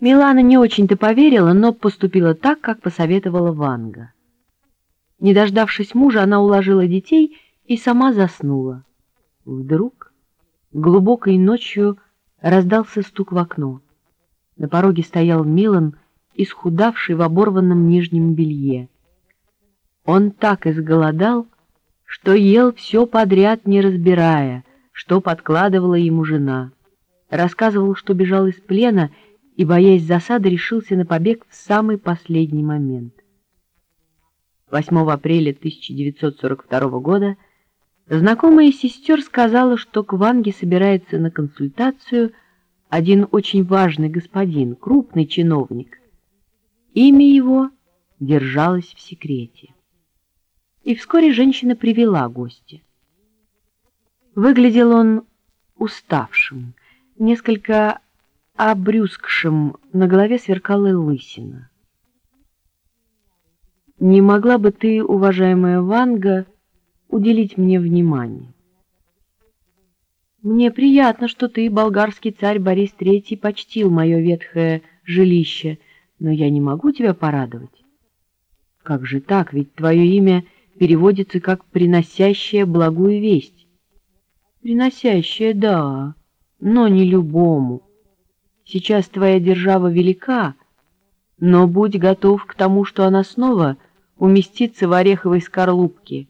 Милана не очень-то поверила, но поступила так, как посоветовала Ванга. Не дождавшись мужа, она уложила детей и сама заснула. Вдруг глубокой ночью раздался стук в окно. На пороге стоял Милан, исхудавший в оборванном нижнем белье. Он так изголодал, что ел все подряд, не разбирая, что подкладывала ему жена. Рассказывал, что бежал из плена и, боясь засады, решился на побег в самый последний момент. 8 апреля 1942 года знакомая сестер сказала, что к Ванге собирается на консультацию один очень важный господин, крупный чиновник. Имя его держалось в секрете. И вскоре женщина привела гостя. Выглядел он уставшим, несколько обрюзгшим, на голове сверкала лысина. Не могла бы ты, уважаемая Ванга, уделить мне внимание? Мне приятно, что ты, болгарский царь Борис III, почтил мое ветхое жилище, но я не могу тебя порадовать. Как же так, ведь твое имя переводится как «приносящее благую весть». Приносящее, да, но не любому. Сейчас твоя держава велика, но будь готов к тому, что она снова — уместиться в ореховой скорлупке.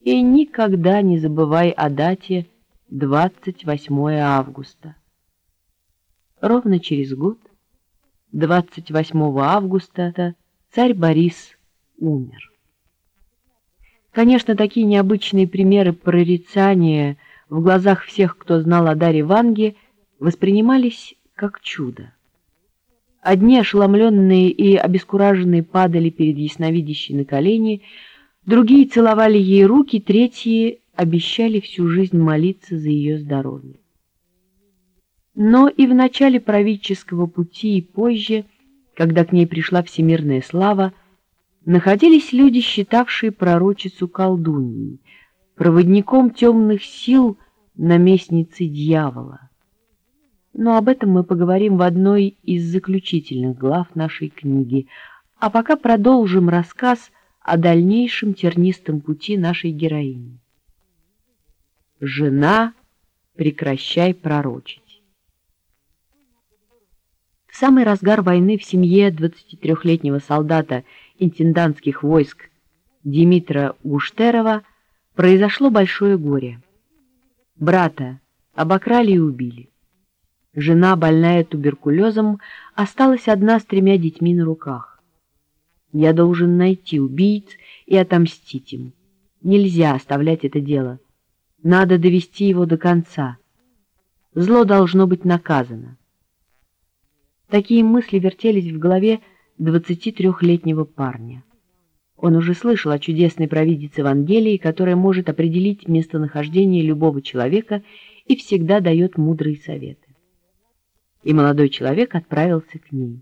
И никогда не забывай о дате 28 августа. Ровно через год, 28 августа, царь Борис умер. Конечно, такие необычные примеры прорицания в глазах всех, кто знал о Даре Ванге, воспринимались как чудо. Одни ошеломленные и обескураженные падали перед ясновидящей на колени, другие целовали ей руки, третьи обещали всю жизнь молиться за ее здоровье. Но и в начале правительского пути и позже, когда к ней пришла всемирная слава, находились люди, считавшие пророчицу колдуньей, проводником темных сил, наместницей дьявола но об этом мы поговорим в одной из заключительных глав нашей книги, а пока продолжим рассказ о дальнейшем тернистом пути нашей героини. Жена, прекращай пророчить. В самый разгар войны в семье 23-летнего солдата интендантских войск Димитра Гуштерова произошло большое горе. Брата обокрали и убили. Жена, больная туберкулезом, осталась одна с тремя детьми на руках. Я должен найти убийц и отомстить им. Нельзя оставлять это дело. Надо довести его до конца. Зло должно быть наказано. Такие мысли вертелись в голове 23-летнего парня. Он уже слышал о чудесной провидице Евангелии, которая может определить местонахождение любого человека и всегда дает мудрые советы и молодой человек отправился к ней.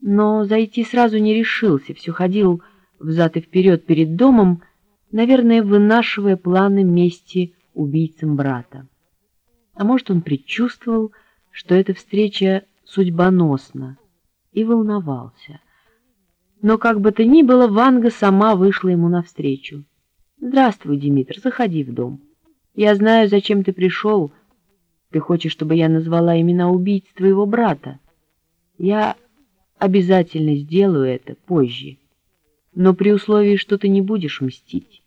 Но зайти сразу не решился, все ходил взад и вперед перед домом, наверное, вынашивая планы мести убийцам брата. А может, он предчувствовал, что эта встреча судьбоносна, и волновался. Но как бы то ни было, Ванга сама вышла ему навстречу. «Здравствуй, Димитр, заходи в дом. Я знаю, зачем ты пришел, — ты хочешь, чтобы я назвала имена убийц твоего брата? Я обязательно сделаю это позже, но при условии, что ты не будешь мстить.